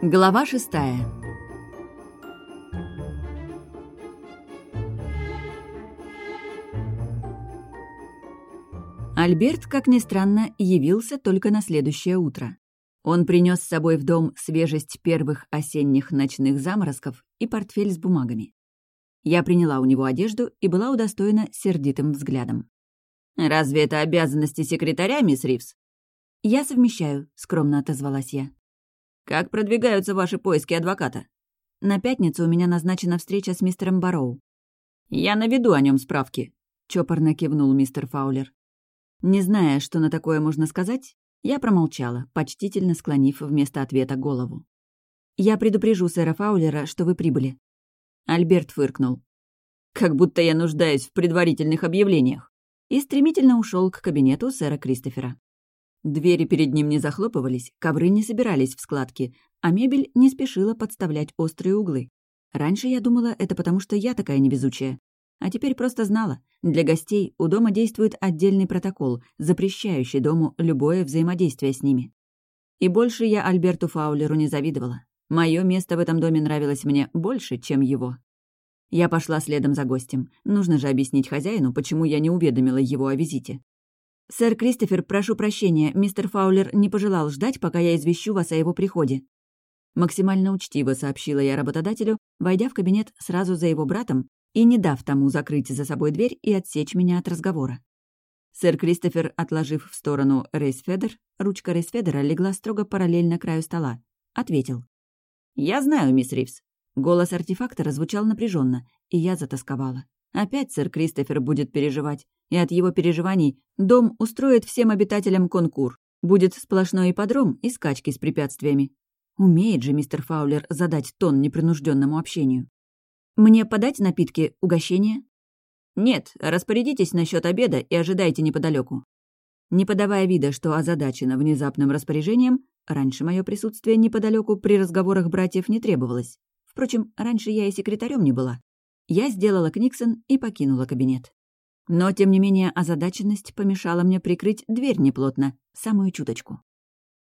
Глава шестая Альберт, как ни странно, явился только на следующее утро. Он принес с собой в дом свежесть первых осенних ночных заморозков и портфель с бумагами. Я приняла у него одежду и была удостоена сердитым взглядом. «Разве это обязанности секретаря, мисс Ривз?» «Я совмещаю», — скромно отозвалась я. «Как продвигаются ваши поиски адвоката?» «На пятницу у меня назначена встреча с мистером Бароу». «Я наведу о нем справки», — чопорно кивнул мистер Фаулер. Не зная, что на такое можно сказать, я промолчала, почтительно склонив вместо ответа голову. «Я предупрежу сэра Фаулера, что вы прибыли». Альберт фыркнул. «Как будто я нуждаюсь в предварительных объявлениях». И стремительно ушел к кабинету сэра Кристофера. Двери перед ним не захлопывались, ковры не собирались в складки, а мебель не спешила подставлять острые углы. Раньше я думала, это потому, что я такая невезучая. А теперь просто знала, для гостей у дома действует отдельный протокол, запрещающий дому любое взаимодействие с ними. И больше я Альберту Фаулеру не завидовала. Мое место в этом доме нравилось мне больше, чем его. Я пошла следом за гостем. Нужно же объяснить хозяину, почему я не уведомила его о визите. «Сэр Кристофер, прошу прощения, мистер Фаулер не пожелал ждать, пока я извещу вас о его приходе». Максимально учтиво сообщила я работодателю, войдя в кабинет сразу за его братом и не дав тому закрыть за собой дверь и отсечь меня от разговора. Сэр Кристофер, отложив в сторону рейсфедер, ручка рейсфедера легла строго параллельно краю стола, ответил. «Я знаю, мисс Ривз». Голос артефактора звучал напряженно, и я затасковала. Опять сэр Кристофер будет переживать, и от его переживаний дом устроит всем обитателям конкур. Будет сплошной ипподром и скачки с препятствиями. Умеет же мистер Фаулер задать тон непринужденному общению. «Мне подать напитки, угощение?» «Нет, распорядитесь насчет обеда и ожидайте неподалеку. Не подавая вида, что озадачена внезапным распоряжением, раньше мое присутствие неподалеку при разговорах братьев не требовалось. Впрочем, раньше я и секретарем не была. Я сделала Книксон и покинула кабинет. Но, тем не менее, озадаченность помешала мне прикрыть дверь неплотно, самую чуточку.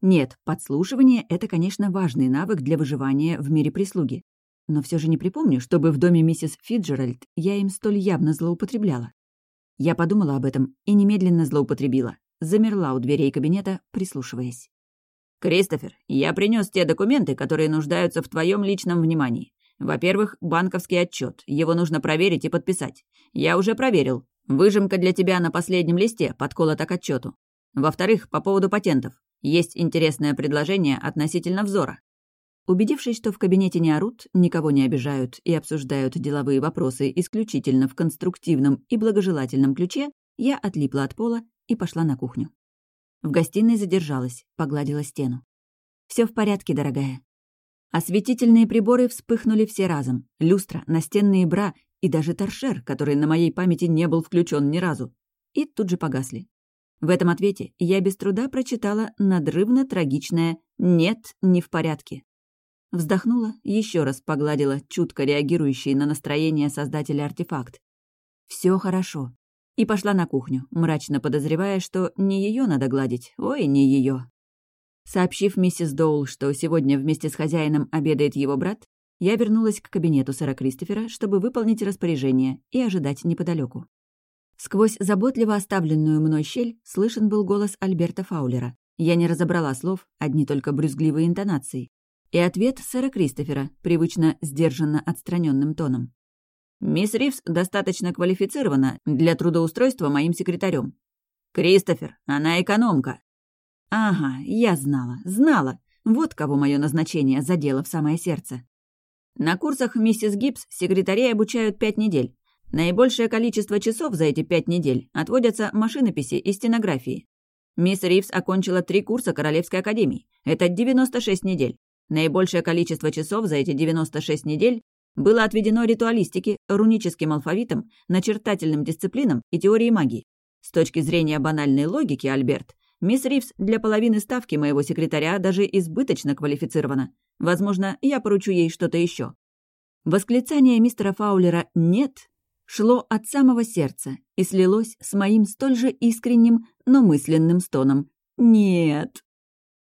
Нет, подслушивание — это, конечно, важный навык для выживания в мире прислуги но все же не припомню, чтобы в доме миссис Фиджеральд я им столь явно злоупотребляла. Я подумала об этом и немедленно злоупотребила. Замерла у дверей кабинета, прислушиваясь. «Кристофер, я принес те документы, которые нуждаются в твоем личном внимании. Во-первых, банковский отчет. Его нужно проверить и подписать. Я уже проверил. Выжимка для тебя на последнем листе подколота к отчету. Во-вторых, по поводу патентов. Есть интересное предложение относительно взора. Убедившись, что в кабинете не орут, никого не обижают и обсуждают деловые вопросы исключительно в конструктивном и благожелательном ключе, я отлипла от пола и пошла на кухню. В гостиной задержалась, погладила стену. Все в порядке, дорогая». Осветительные приборы вспыхнули все разом. Люстра, настенные бра и даже торшер, который на моей памяти не был включен ни разу. И тут же погасли. В этом ответе я без труда прочитала надрывно трагичное «нет, не в порядке». Вздохнула, еще раз погладила чутко реагирующий на настроение создателя артефакт. Все хорошо. И пошла на кухню, мрачно подозревая, что не ее надо гладить, ой, не ее. Сообщив миссис Доул, что сегодня вместе с хозяином обедает его брат, я вернулась к кабинету сэра Кристофера, чтобы выполнить распоряжение и ожидать неподалеку. Сквозь заботливо оставленную мной щель слышен был голос Альберта Фаулера. Я не разобрала слов, одни только брюзгливые интонации и ответ сэра Кристофера, привычно сдержанно отстраненным тоном. «Мисс Ривз достаточно квалифицирована для трудоустройства моим секретарем. Кристофер, она экономка». «Ага, я знала, знала. Вот кого мое назначение задело в самое сердце». На курсах миссис Гибс секретарей обучают пять недель. Наибольшее количество часов за эти пять недель отводятся машинописи и стенографии. Мисс Ривз окончила три курса Королевской академии. Это 96 недель. Наибольшее количество часов за эти 96 недель было отведено ритуалистике, руническим алфавитам, начертательным дисциплинам и теории магии. С точки зрения банальной логики, Альберт, мисс Ривз для половины ставки моего секретаря даже избыточно квалифицирована. Возможно, я поручу ей что-то еще. Восклицание мистера Фаулера «нет» шло от самого сердца и слилось с моим столь же искренним, но мысленным стоном «нет».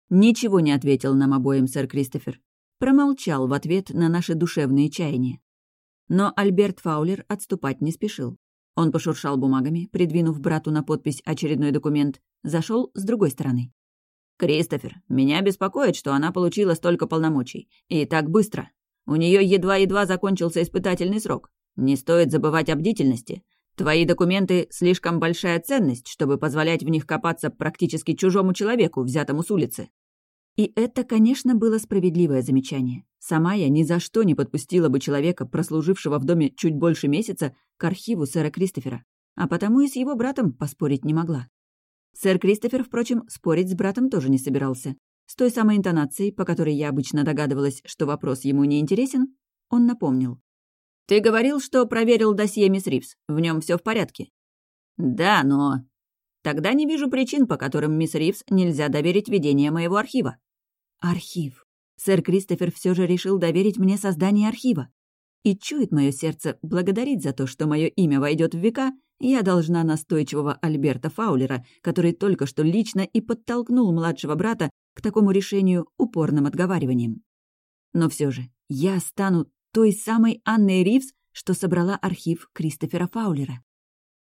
Ничего не ответил нам обоим сэр Кристофер. промолчал в ответ на наши душевные чаяния. Но Альберт Фаулер отступать не спешил. Он пошуршал бумагами, придвинув брату на подпись очередной документ, зашел с другой стороны. «Кристофер, меня беспокоит, что она получила столько полномочий. И так быстро. У нее едва-едва закончился испытательный срок. Не стоит забывать о бдительности. Твои документы — слишком большая ценность, чтобы позволять в них копаться практически чужому человеку, взятому с улицы». И это, конечно, было справедливое замечание. Сама я ни за что не подпустила бы человека, прослужившего в доме чуть больше месяца, к архиву сэра Кристофера, а потому и с его братом поспорить не могла. Сэр Кристофер, впрочем, спорить с братом тоже не собирался. С той самой интонацией, по которой я обычно догадывалась, что вопрос ему не интересен, он напомнил. «Ты говорил, что проверил досье мисс Ривз. В нем все в порядке». «Да, но...» «Тогда не вижу причин, по которым мисс Ривз нельзя доверить ведение моего архива». Архив. Сэр Кристофер все же решил доверить мне создание архива. И чует мое сердце благодарить за то, что мое имя войдет в века, я должна настойчивого Альберта Фаулера, который только что лично и подтолкнул младшего брата к такому решению упорным отговариванием. Но все же, я стану той самой Анной Ривз, что собрала архив Кристофера Фаулера.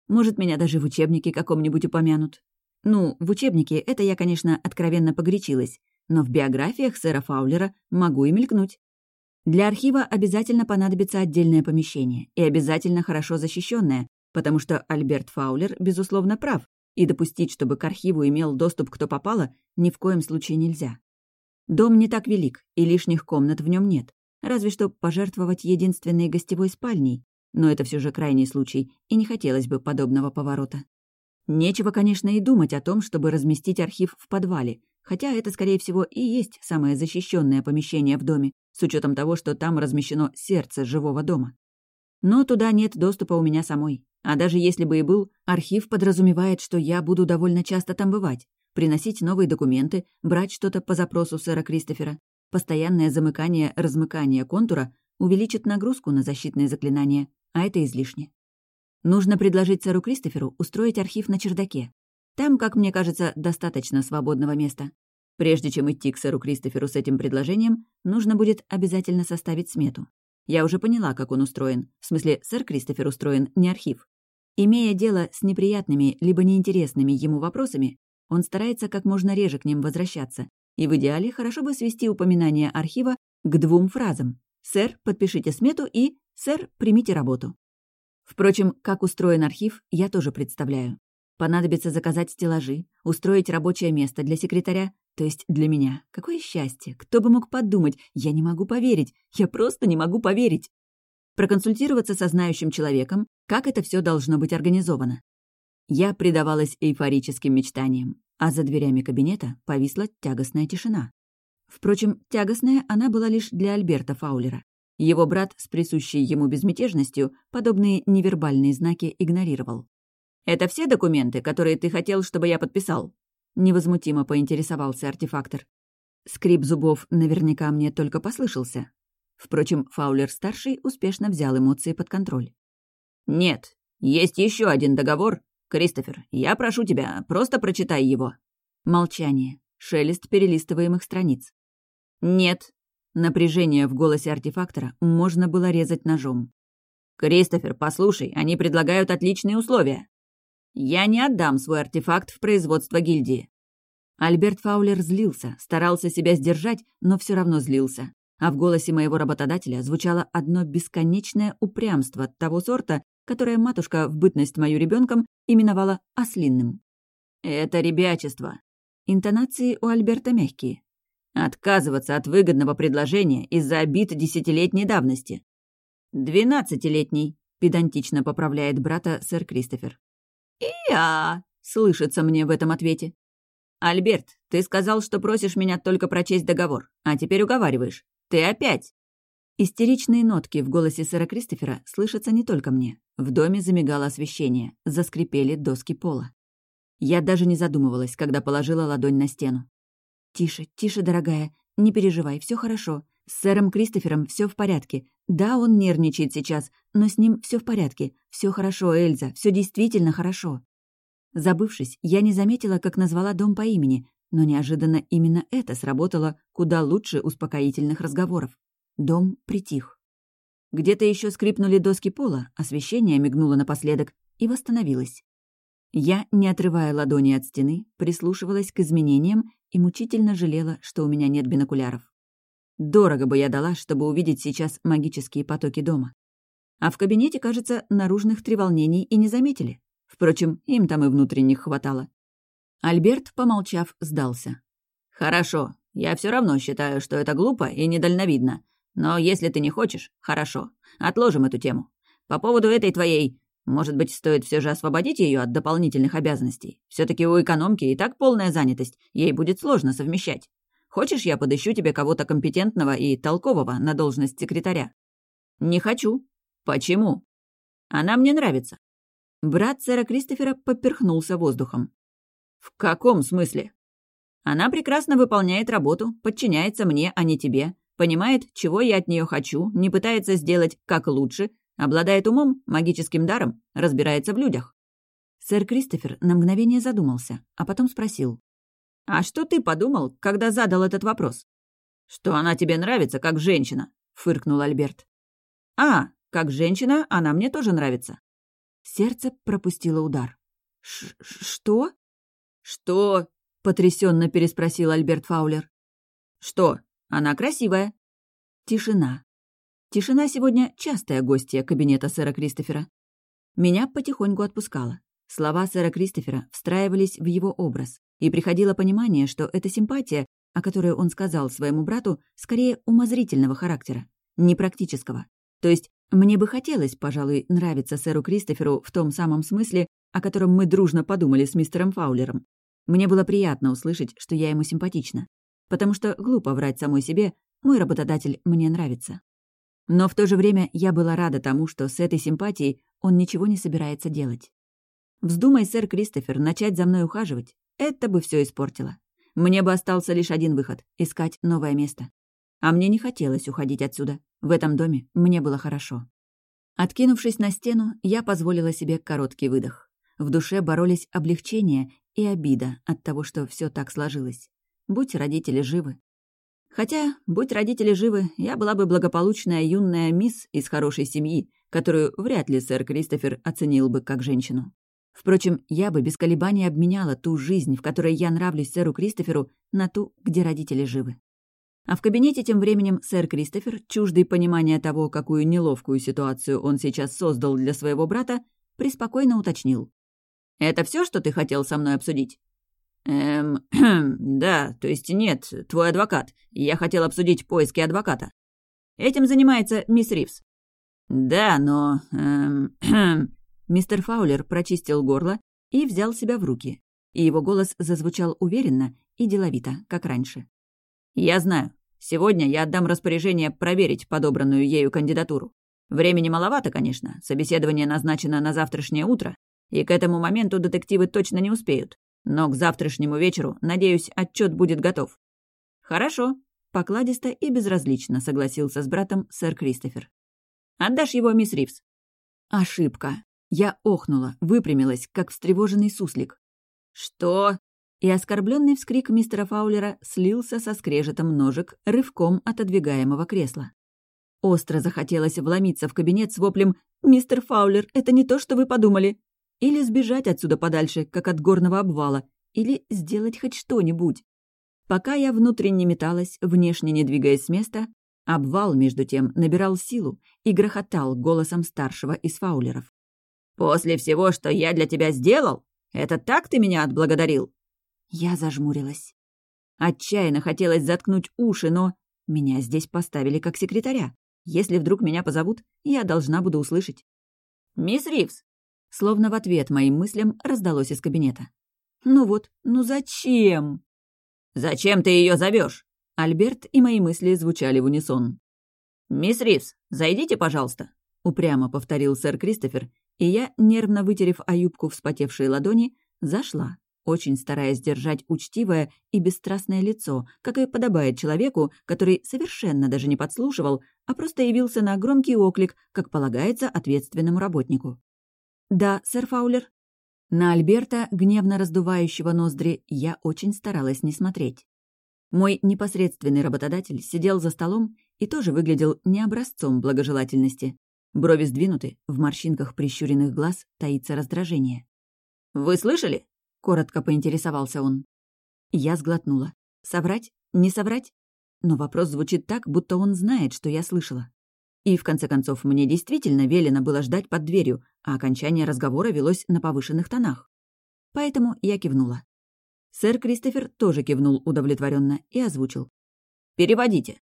Может, меня даже в учебнике каком-нибудь упомянут. Ну, в учебнике это я, конечно, откровенно погорячилась но в биографиях сэра Фаулера могу и мелькнуть. Для архива обязательно понадобится отдельное помещение, и обязательно хорошо защищенное, потому что Альберт Фаулер, безусловно, прав, и допустить, чтобы к архиву имел доступ кто попало, ни в коем случае нельзя. Дом не так велик, и лишних комнат в нем нет, разве что пожертвовать единственной гостевой спальней, но это все же крайний случай, и не хотелось бы подобного поворота. Нечего, конечно, и думать о том, чтобы разместить архив в подвале, хотя это, скорее всего, и есть самое защищенное помещение в доме, с учетом того, что там размещено сердце живого дома. Но туда нет доступа у меня самой. А даже если бы и был, архив подразумевает, что я буду довольно часто там бывать, приносить новые документы, брать что-то по запросу сэра Кристофера. Постоянное замыкание-размыкание контура увеличит нагрузку на защитные заклинания, а это излишне. Нужно предложить сэру Кристоферу устроить архив на чердаке. Там, как мне кажется, достаточно свободного места. Прежде чем идти к сэру Кристоферу с этим предложением, нужно будет обязательно составить смету. Я уже поняла, как он устроен. В смысле, сэр Кристофер устроен, не архив. Имея дело с неприятными либо неинтересными ему вопросами, он старается как можно реже к ним возвращаться. И в идеале хорошо бы свести упоминание архива к двум фразам. «Сэр, подпишите смету» и «Сэр, примите работу». Впрочем, как устроен архив, я тоже представляю. Понадобится заказать стеллажи, устроить рабочее место для секретаря, то есть для меня. Какое счастье! Кто бы мог подумать? Я не могу поверить. Я просто не могу поверить. Проконсультироваться со знающим человеком, как это все должно быть организовано. Я предавалась эйфорическим мечтаниям, а за дверями кабинета повисла тягостная тишина. Впрочем, тягостная она была лишь для Альберта Фаулера. Его брат с присущей ему безмятежностью подобные невербальные знаки игнорировал. «Это все документы, которые ты хотел, чтобы я подписал?» Невозмутимо поинтересовался артефактор. Скрип зубов наверняка мне только послышался. Впрочем, Фаулер-старший успешно взял эмоции под контроль. «Нет, есть еще один договор. Кристофер, я прошу тебя, просто прочитай его». Молчание. Шелест перелистываемых страниц. «Нет». Напряжение в голосе артефактора можно было резать ножом. «Кристофер, послушай, они предлагают отличные условия». Я не отдам свой артефакт в производство гильдии». Альберт Фаулер злился, старался себя сдержать, но все равно злился. А в голосе моего работодателя звучало одно бесконечное упрямство того сорта, которое матушка в бытность мою ребенком именовала ослинным. «Это ребячество». Интонации у Альберта мягкие. «Отказываться от выгодного предложения из-за обид десятилетней давности». «Двенадцатилетний», — педантично поправляет брата сэр Кристофер. «И я!» — слышится мне в этом ответе. «Альберт, ты сказал, что просишь меня только прочесть договор, а теперь уговариваешь. Ты опять!» Истеричные нотки в голосе сэра Кристофера слышатся не только мне. В доме замигало освещение, заскрипели доски пола. Я даже не задумывалась, когда положила ладонь на стену. «Тише, тише, дорогая, не переживай, все хорошо. С сэром Кристофером все в порядке. Да, он нервничает сейчас, но с ним все в порядке. Все хорошо, Эльза, все действительно хорошо. Забывшись, я не заметила, как назвала дом по имени, но неожиданно именно это сработало куда лучше успокоительных разговоров. Дом притих. Где-то еще скрипнули доски пола, освещение мигнуло напоследок и восстановилось. Я, не отрывая ладони от стены, прислушивалась к изменениям и мучительно жалела, что у меня нет бинокуляров. Дорого бы я дала, чтобы увидеть сейчас магические потоки дома. А в кабинете, кажется, наружных треволнений и не заметили. Впрочем, им там и внутренних хватало. Альберт, помолчав, сдался. «Хорошо. Я все равно считаю, что это глупо и недальновидно. Но если ты не хочешь, хорошо. Отложим эту тему. По поводу этой твоей... Может быть, стоит все же освободить ее от дополнительных обязанностей? все таки у экономки и так полная занятость, ей будет сложно совмещать. Хочешь, я подыщу тебе кого-то компетентного и толкового на должность секретаря?» «Не хочу», «Почему?» «Она мне нравится». Брат сэра Кристофера поперхнулся воздухом. «В каком смысле?» «Она прекрасно выполняет работу, подчиняется мне, а не тебе, понимает, чего я от нее хочу, не пытается сделать как лучше, обладает умом, магическим даром, разбирается в людях». Сэр Кристофер на мгновение задумался, а потом спросил. «А что ты подумал, когда задал этот вопрос?» «Что она тебе нравится, как женщина», — фыркнул Альберт. «А, как женщина она мне тоже нравится». Сердце пропустило удар. «Что?» «Что?» — потрясенно переспросил Альберт Фаулер. «Что? Она красивая». Тишина. Тишина сегодня частая гостья кабинета сэра Кристофера. Меня потихоньку отпускало. Слова сэра Кристофера встраивались в его образ, и приходило понимание, что эта симпатия, о которой он сказал своему брату, скорее умозрительного характера, непрактического. То есть мне бы хотелось, пожалуй, нравиться сэру Кристоферу в том самом смысле, о котором мы дружно подумали с мистером Фаулером. Мне было приятно услышать, что я ему симпатична. Потому что глупо врать самой себе, мой работодатель мне нравится. Но в то же время я была рада тому, что с этой симпатией он ничего не собирается делать. Вздумай, сэр Кристофер, начать за мной ухаживать, это бы все испортило. Мне бы остался лишь один выход — искать новое место. А мне не хотелось уходить отсюда. В этом доме мне было хорошо. Откинувшись на стену, я позволила себе короткий выдох. В душе боролись облегчение и обида от того, что все так сложилось. Будь родители живы. Хотя, будь родители живы, я была бы благополучная юная мисс из хорошей семьи, которую вряд ли сэр Кристофер оценил бы как женщину. Впрочем, я бы без колебаний обменяла ту жизнь, в которой я нравлюсь сэру Кристоферу, на ту, где родители живы. А в кабинете тем временем сэр Кристофер, чуждый понимания того, какую неловкую ситуацию он сейчас создал для своего брата, преспокойно уточнил. «Это все, что ты хотел со мной обсудить?» «Эм, да, то есть нет, твой адвокат. Я хотел обсудить поиски адвоката. Этим занимается мисс Ривз». «Да, но... Эм, Мистер Фаулер прочистил горло и взял себя в руки, и его голос зазвучал уверенно и деловито, как раньше. «Я знаю. Сегодня я отдам распоряжение проверить подобранную ею кандидатуру. Времени маловато, конечно. Собеседование назначено на завтрашнее утро, и к этому моменту детективы точно не успеют. Но к завтрашнему вечеру, надеюсь, отчет будет готов». «Хорошо», — покладисто и безразлично согласился с братом сэр Кристофер. «Отдашь его мисс Ривз?» «Ошибка». Я охнула, выпрямилась, как встревоженный суслик. «Что?» И оскорбленный вскрик мистера Фаулера слился со скрежетом ножек, рывком отодвигаемого кресла. Остро захотелось вломиться в кабинет с воплем «Мистер Фаулер, это не то, что вы подумали!» Или сбежать отсюда подальше, как от горного обвала, или сделать хоть что-нибудь. Пока я внутренне металась, внешне не двигаясь с места, обвал, между тем, набирал силу и грохотал голосом старшего из фаулеров. «После всего, что я для тебя сделал? Это так ты меня отблагодарил? Я зажмурилась. Отчаянно хотелось заткнуть уши, но меня здесь поставили как секретаря. Если вдруг меня позовут, я должна буду услышать. «Мисс Ривз!» Словно в ответ моим мыслям раздалось из кабинета. «Ну вот, ну зачем?» «Зачем ты ее зовешь? Альберт и мои мысли звучали в унисон. «Мисс Ривз, зайдите, пожалуйста», — упрямо повторил сэр Кристофер, и я, нервно вытерев о юбку вспотевшие ладони, зашла очень стараясь держать учтивое и бесстрастное лицо, как и подобает человеку, который совершенно даже не подслушивал, а просто явился на громкий оклик, как полагается ответственному работнику. «Да, сэр Фаулер?» На Альберта, гневно раздувающего ноздри, я очень старалась не смотреть. Мой непосредственный работодатель сидел за столом и тоже выглядел не образцом благожелательности. Брови сдвинуты, в морщинках прищуренных глаз таится раздражение. «Вы слышали?» — коротко поинтересовался он. Я сглотнула. «Соврать? Не соврать?» Но вопрос звучит так, будто он знает, что я слышала. И, в конце концов, мне действительно велено было ждать под дверью, а окончание разговора велось на повышенных тонах. Поэтому я кивнула. Сэр Кристофер тоже кивнул удовлетворенно и озвучил. «Переводите».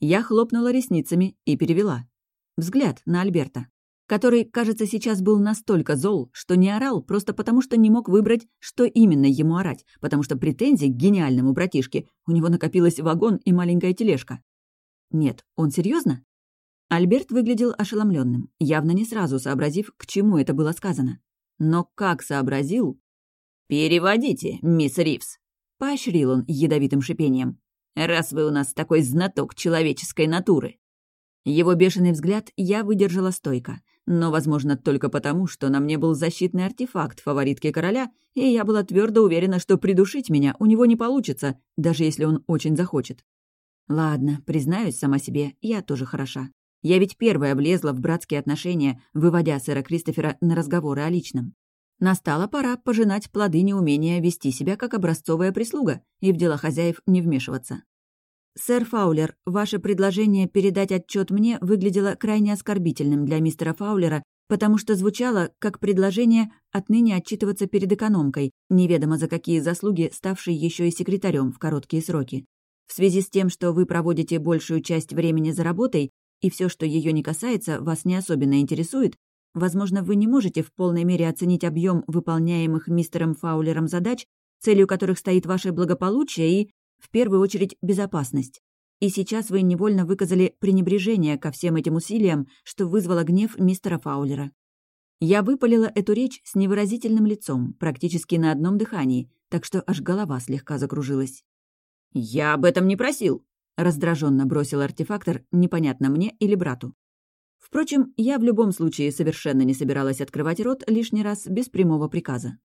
Я хлопнула ресницами и перевела. Взгляд на Альберта, который, кажется, сейчас был настолько зол, что не орал просто потому, что не мог выбрать, что именно ему орать, потому что претензий к гениальному братишке у него накопилось вагон и маленькая тележка. Нет, он серьезно? Альберт выглядел ошеломленным, явно не сразу сообразив, к чему это было сказано. Но как сообразил, «Переводите, мисс Ривз», — поощрил он ядовитым шипением, «раз вы у нас такой знаток человеческой натуры». Его бешеный взгляд я выдержала стойко, но, возможно, только потому, что на мне был защитный артефакт фаворитки короля, и я была твердо уверена, что придушить меня у него не получится, даже если он очень захочет. Ладно, признаюсь сама себе, я тоже хороша. Я ведь первая влезла в братские отношения, выводя сэра Кристофера на разговоры о личном. Настала пора пожинать плоды неумения вести себя как образцовая прислуга и в дела хозяев не вмешиваться. «Сэр Фаулер, ваше предложение передать отчет мне выглядело крайне оскорбительным для мистера Фаулера, потому что звучало как предложение отныне отчитываться перед экономкой, неведомо за какие заслуги, ставшей еще и секретарем в короткие сроки. В связи с тем, что вы проводите большую часть времени за работой, и все, что ее не касается, вас не особенно интересует, Возможно, вы не можете в полной мере оценить объем выполняемых мистером Фаулером задач, целью которых стоит ваше благополучие и, в первую очередь, безопасность. И сейчас вы невольно выказали пренебрежение ко всем этим усилиям, что вызвало гнев мистера Фаулера. Я выпалила эту речь с невыразительным лицом, практически на одном дыхании, так что аж голова слегка закружилась. «Я об этом не просил», — раздраженно бросил артефактор, непонятно мне или брату. Впрочем, я в любом случае совершенно не собиралась открывать рот лишний раз без прямого приказа.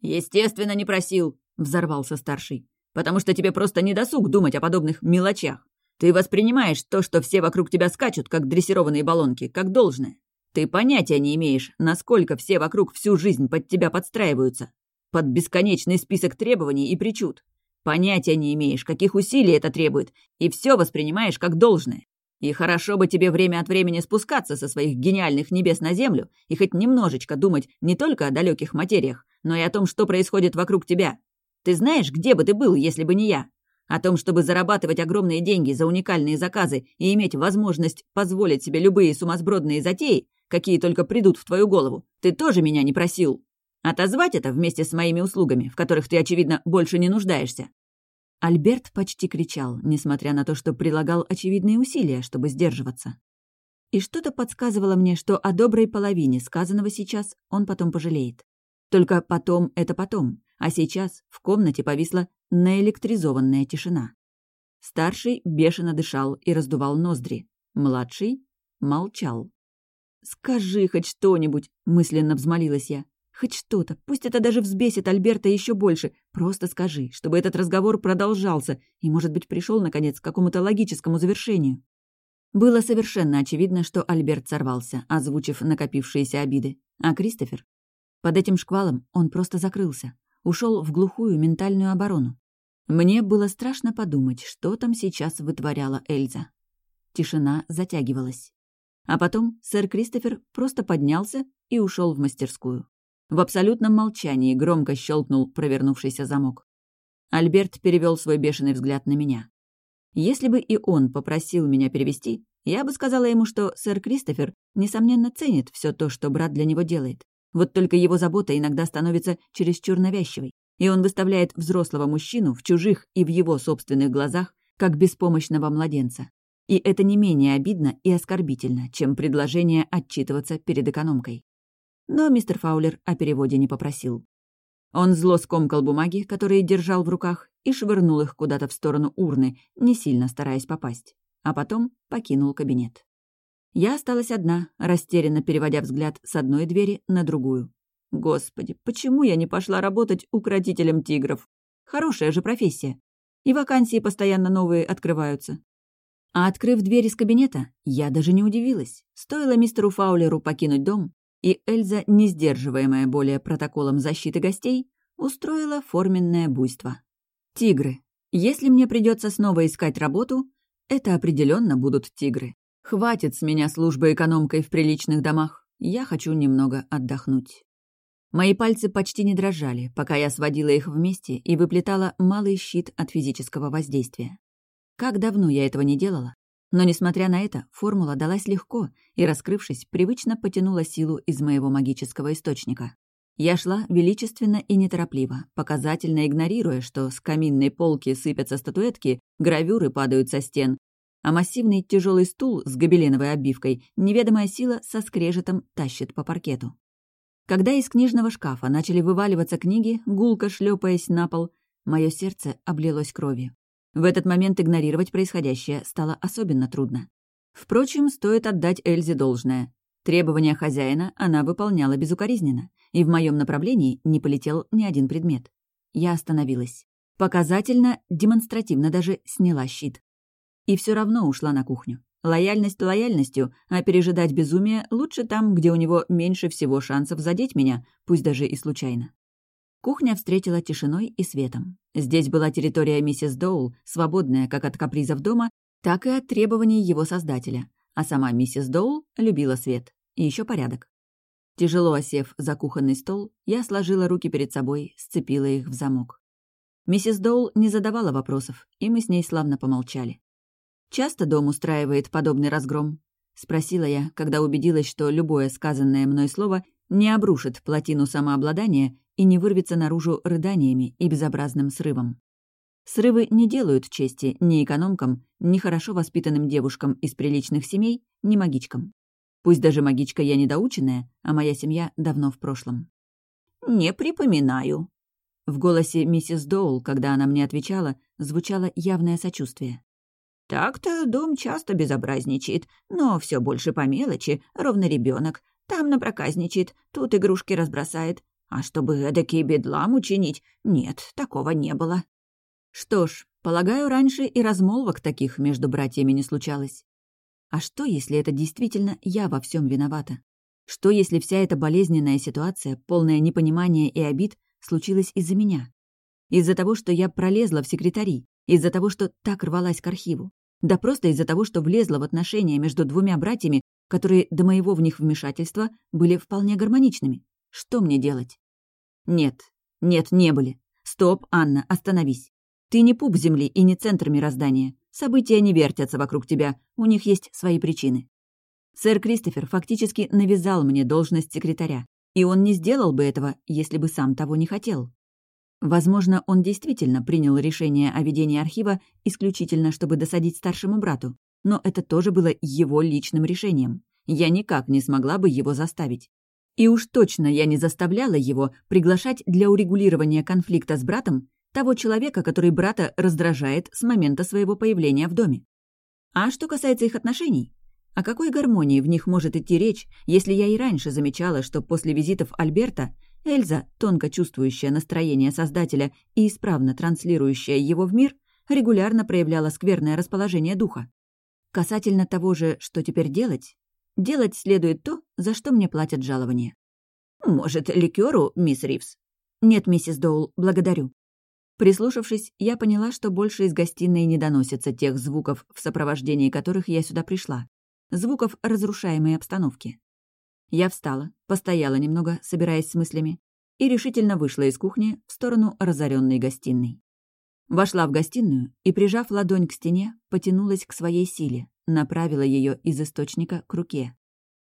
«Естественно, не просил», — взорвался старший. «Потому что тебе просто не досуг думать о подобных мелочах. Ты воспринимаешь то, что все вокруг тебя скачут, как дрессированные баллонки, как должное. Ты понятия не имеешь, насколько все вокруг всю жизнь под тебя подстраиваются. Под бесконечный список требований и причуд. Понятия не имеешь, каких усилий это требует, и все воспринимаешь как должное. И хорошо бы тебе время от времени спускаться со своих гениальных небес на землю и хоть немножечко думать не только о далеких материях, но и о том, что происходит вокруг тебя. Ты знаешь, где бы ты был, если бы не я? О том, чтобы зарабатывать огромные деньги за уникальные заказы и иметь возможность позволить себе любые сумасбродные затеи, какие только придут в твою голову, ты тоже меня не просил. Отозвать это вместе с моими услугами, в которых ты, очевидно, больше не нуждаешься. Альберт почти кричал, несмотря на то, что прилагал очевидные усилия, чтобы сдерживаться. И что-то подсказывало мне, что о доброй половине сказанного сейчас он потом пожалеет. Только потом — это потом, а сейчас в комнате повисла наэлектризованная тишина. Старший бешено дышал и раздувал ноздри. Младший молчал. «Скажи хоть что-нибудь», — мысленно взмолилась я. Хоть что-то, пусть это даже взбесит Альберта еще больше. Просто скажи, чтобы этот разговор продолжался и, может быть, пришел наконец, к какому-то логическому завершению. Было совершенно очевидно, что Альберт сорвался, озвучив накопившиеся обиды. А Кристофер? Под этим шквалом он просто закрылся, ушел в глухую ментальную оборону. Мне было страшно подумать, что там сейчас вытворяла Эльза. Тишина затягивалась. А потом сэр Кристофер просто поднялся и ушел в мастерскую. В абсолютном молчании громко щелкнул провернувшийся замок. Альберт перевел свой бешеный взгляд на меня. Если бы и он попросил меня перевести, я бы сказала ему, что сэр Кристофер, несомненно, ценит все то, что брат для него делает. Вот только его забота иногда становится чересчур навязчивой, и он выставляет взрослого мужчину в чужих и в его собственных глазах как беспомощного младенца. И это не менее обидно и оскорбительно, чем предложение отчитываться перед экономкой. Но мистер Фаулер о переводе не попросил. Он зло скомкал бумаги, которые держал в руках, и швырнул их куда-то в сторону урны, не сильно стараясь попасть. А потом покинул кабинет. Я осталась одна, растерянно переводя взгляд с одной двери на другую. Господи, почему я не пошла работать укротителем тигров? Хорошая же профессия. И вакансии постоянно новые открываются. А открыв дверь из кабинета, я даже не удивилась. Стоило мистеру Фаулеру покинуть дом, и Эльза, не сдерживаемая более протоколом защиты гостей, устроила форменное буйство. Тигры. Если мне придется снова искать работу, это определенно будут тигры. Хватит с меня службы экономкой в приличных домах. Я хочу немного отдохнуть. Мои пальцы почти не дрожали, пока я сводила их вместе и выплетала малый щит от физического воздействия. Как давно я этого не делала? Но, несмотря на это, формула далась легко и, раскрывшись, привычно потянула силу из моего магического источника. Я шла величественно и неторопливо, показательно игнорируя, что с каминной полки сыпятся статуэтки, гравюры падают со стен, а массивный тяжелый стул с гобеленовой обивкой неведомая сила со скрежетом тащит по паркету. Когда из книжного шкафа начали вываливаться книги, гулко шлепаясь на пол, мое сердце облилось кровью. В этот момент игнорировать происходящее стало особенно трудно. Впрочем, стоит отдать Эльзе должное. Требования хозяина она выполняла безукоризненно, и в моем направлении не полетел ни один предмет. Я остановилась. Показательно, демонстративно даже сняла щит. И все равно ушла на кухню. Лояльность лояльностью, а пережидать безумие лучше там, где у него меньше всего шансов задеть меня, пусть даже и случайно. Кухня встретила тишиной и светом. Здесь была территория миссис Доул, свободная как от капризов дома, так и от требований его создателя. А сама миссис Доул любила свет. И еще порядок. Тяжело осев за кухонный стол, я сложила руки перед собой, сцепила их в замок. Миссис Доул не задавала вопросов, и мы с ней славно помолчали. «Часто дом устраивает подобный разгром?» — спросила я, когда убедилась, что любое сказанное мной слово не обрушит плотину самообладания и не вырвется наружу рыданиями и безобразным срывом. Срывы не делают чести ни экономкам, ни хорошо воспитанным девушкам из приличных семей, ни магичкам. Пусть даже магичка я недоученная, а моя семья давно в прошлом. «Не припоминаю». В голосе миссис Доул, когда она мне отвечала, звучало явное сочувствие. «Так-то дом часто безобразничает, но все больше по мелочи, ровно ребенок. Там напроказничает, тут игрушки разбросает, а чтобы эдакий бедлам учинить, нет, такого не было. Что ж, полагаю, раньше и размолвок таких между братьями не случалось. А что, если это действительно я во всем виновата? Что, если вся эта болезненная ситуация, полная непонимания и обид, случилась из-за меня? Из-за того, что я пролезла в секретари? Из-за того, что так рвалась к архиву? Да просто из-за того, что влезла в отношения между двумя братьями, которые до моего в них вмешательства были вполне гармоничными? Что мне делать? Нет, нет, не были. Стоп, Анна, остановись. Ты не пуп Земли и не центр мироздания. События не вертятся вокруг тебя, у них есть свои причины. Сэр Кристофер фактически навязал мне должность секретаря, и он не сделал бы этого, если бы сам того не хотел. Возможно, он действительно принял решение о ведении архива исключительно, чтобы досадить старшему брату, но это тоже было его личным решением. Я никак не смогла бы его заставить. И уж точно я не заставляла его приглашать для урегулирования конфликта с братом того человека, который брата раздражает с момента своего появления в доме. А что касается их отношений, о какой гармонии в них может идти речь, если я и раньше замечала, что после визитов Альберта Эльза, тонко чувствующая настроение Создателя и исправно транслирующая его в мир, регулярно проявляла скверное расположение духа. Касательно того же, что теперь делать, Делать следует то, за что мне платят жалование. «Может, ликеру, мисс Ривз?» «Нет, миссис Доул, благодарю». Прислушавшись, я поняла, что больше из гостиной не доносится тех звуков, в сопровождении которых я сюда пришла. Звуков разрушаемой обстановки. Я встала, постояла немного, собираясь с мыслями, и решительно вышла из кухни в сторону разоренной гостиной. Вошла в гостиную и, прижав ладонь к стене, потянулась к своей силе, направила ее из источника к руке.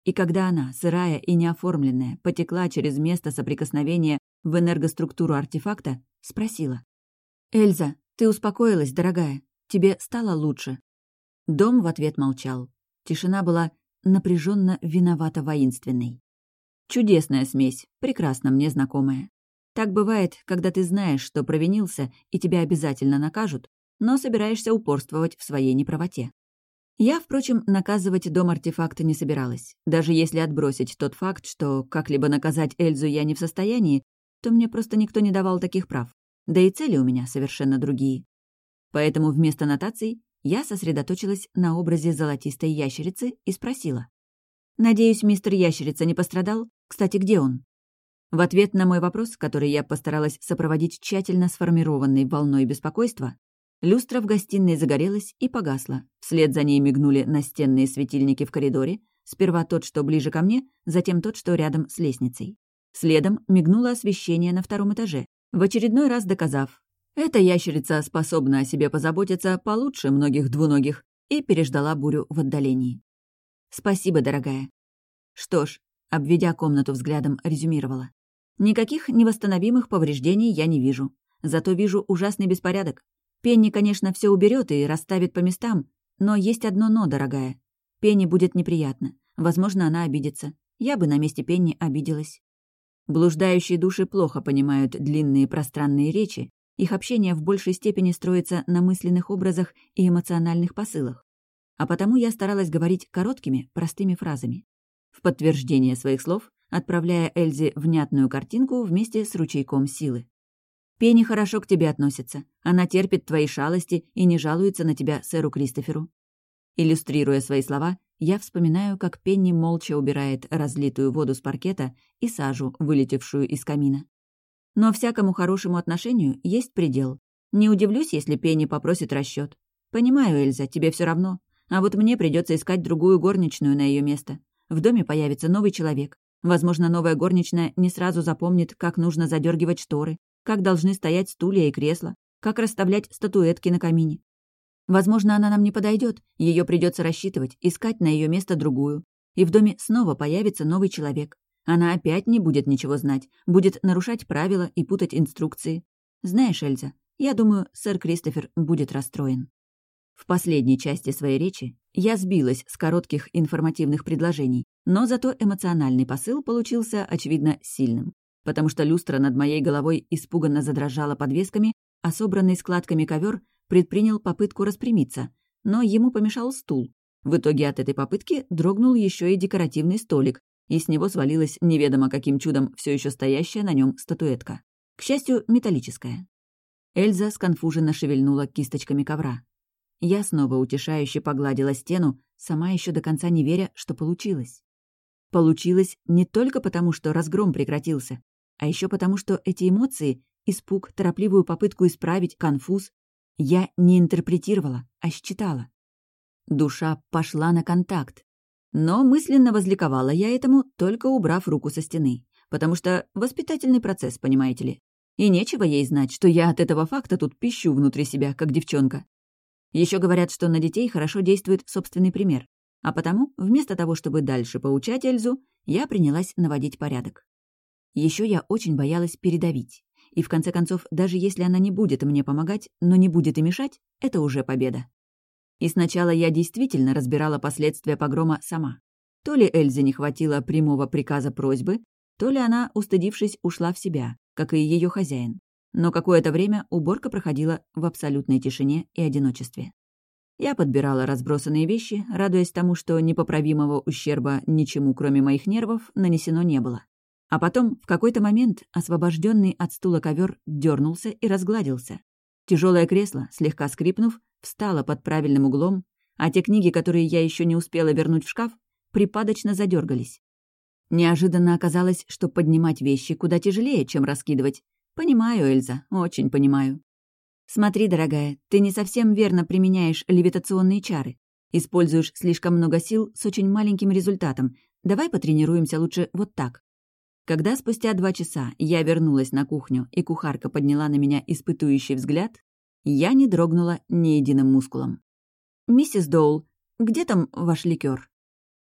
И когда она, сырая и неоформленная, потекла через место соприкосновения в энергоструктуру артефакта, спросила. «Эльза, ты успокоилась, дорогая? Тебе стало лучше?» Дом в ответ молчал. Тишина была напряженно виновато воинственной. Чудесная смесь, прекрасно мне знакомая. Так бывает, когда ты знаешь, что провинился, и тебя обязательно накажут, но собираешься упорствовать в своей неправоте. Я, впрочем, наказывать дом артефакта не собиралась. Даже если отбросить тот факт, что как-либо наказать Эльзу я не в состоянии, то мне просто никто не давал таких прав. Да и цели у меня совершенно другие. Поэтому вместо нотаций я сосредоточилась на образе золотистой ящерицы и спросила. «Надеюсь, мистер Ящерица не пострадал? Кстати, где он?» В ответ на мой вопрос, который я постаралась сопроводить тщательно сформированной волной беспокойства, люстра в гостиной загорелась и погасла. Вслед за ней мигнули настенные светильники в коридоре, сперва тот, что ближе ко мне, затем тот, что рядом с лестницей. Следом мигнуло освещение на втором этаже, в очередной раз доказав, эта ящерица способна о себе позаботиться получше многих двуногих и переждала бурю в отдалении. «Спасибо, дорогая». Что ж, обведя комнату взглядом, резюмировала. «Никаких невосстановимых повреждений я не вижу. Зато вижу ужасный беспорядок. Пенни, конечно, все уберет и расставит по местам, но есть одно «но», дорогая. Пенни будет неприятно. Возможно, она обидится. Я бы на месте Пенни обиделась. Блуждающие души плохо понимают длинные пространные речи, их общение в большей степени строится на мысленных образах и эмоциональных посылах. А потому я старалась говорить короткими, простыми фразами. В подтверждение своих слов, отправляя Эльзе внятную картинку вместе с ручейком силы. «Пенни хорошо к тебе относится. Она терпит твои шалости и не жалуется на тебя сэру Кристоферу». Иллюстрируя свои слова, я вспоминаю, как Пенни молча убирает разлитую воду с паркета и сажу, вылетевшую из камина. Но всякому хорошему отношению есть предел. Не удивлюсь, если Пенни попросит расчет. Понимаю, Эльза, тебе все равно. А вот мне придется искать другую горничную на ее место. В доме появится новый человек. Возможно, новая горничная не сразу запомнит, как нужно задергивать шторы, как должны стоять стулья и кресла, как расставлять статуэтки на камине. Возможно, она нам не подойдет, ее придется рассчитывать, искать на ее место другую. И в доме снова появится новый человек. Она опять не будет ничего знать, будет нарушать правила и путать инструкции. Знаешь, Эльза, я думаю, сэр Кристофер будет расстроен. В последней части своей речи я сбилась с коротких информативных предложений, но зато эмоциональный посыл получился, очевидно, сильным, потому что люстра над моей головой испуганно задрожала подвесками, а собранный складками ковер предпринял попытку распрямиться, но ему помешал стул. В итоге от этой попытки дрогнул еще и декоративный столик, и с него свалилась неведомо каким чудом все еще стоящая на нем статуэтка. К счастью, металлическая. Эльза сконфуженно шевельнула кисточками ковра. Я снова утешающе погладила стену, сама еще до конца не веря, что получилось. Получилось не только потому, что разгром прекратился, а еще потому, что эти эмоции — испуг, торопливую попытку исправить, конфуз — я не интерпретировала, а считала. Душа пошла на контакт, но мысленно возликовала я этому, только убрав руку со стены. Потому что воспитательный процесс, понимаете ли. И нечего ей знать, что я от этого факта тут пищу внутри себя, как девчонка. Еще говорят, что на детей хорошо действует собственный пример. А потому, вместо того, чтобы дальше поучать Эльзу, я принялась наводить порядок. Еще я очень боялась передавить. И в конце концов, даже если она не будет мне помогать, но не будет и мешать, это уже победа. И сначала я действительно разбирала последствия погрома сама. То ли Эльзе не хватило прямого приказа просьбы, то ли она, устыдившись, ушла в себя, как и ее хозяин. Но какое-то время уборка проходила в абсолютной тишине и одиночестве. Я подбирала разбросанные вещи, радуясь тому, что непоправимого ущерба ничему, кроме моих нервов, нанесено не было. А потом, в какой-то момент, освобожденный от стула ковер дернулся и разгладился. Тяжелое кресло, слегка скрипнув, встала под правильным углом, а те книги, которые я еще не успела вернуть в шкаф, припадочно задергались. Неожиданно оказалось, что поднимать вещи куда тяжелее, чем раскидывать. Понимаю, Эльза, очень понимаю. Смотри, дорогая, ты не совсем верно применяешь левитационные чары. Используешь слишком много сил с очень маленьким результатом. Давай потренируемся лучше вот так. Когда спустя два часа я вернулась на кухню, и кухарка подняла на меня испытующий взгляд, я не дрогнула ни единым мускулом. «Миссис Доул, где там ваш ликер?